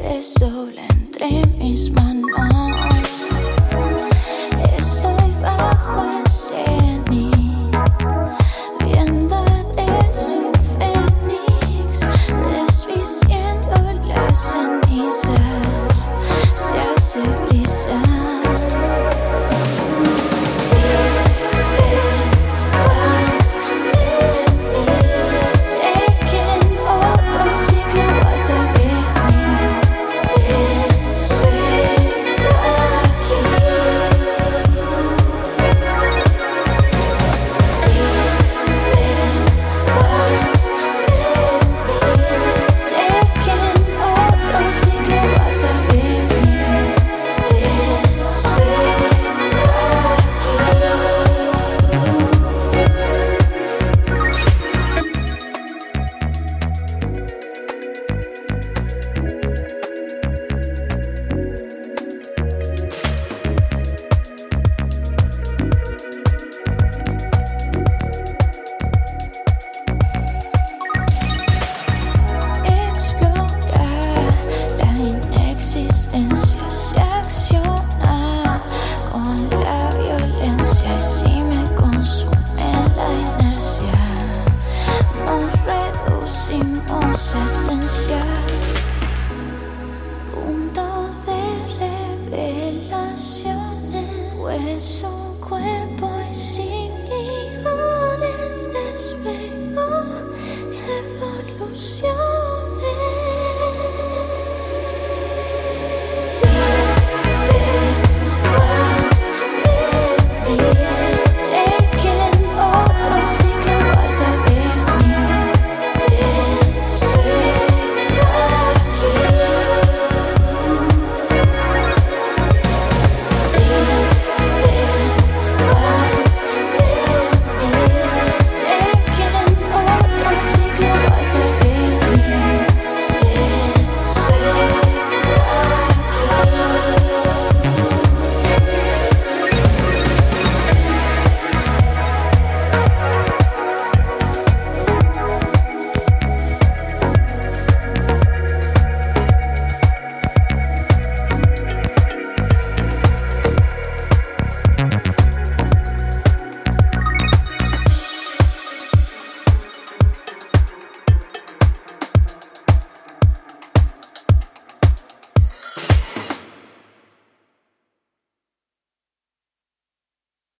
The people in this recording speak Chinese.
quede sola entre mis manos. 没有。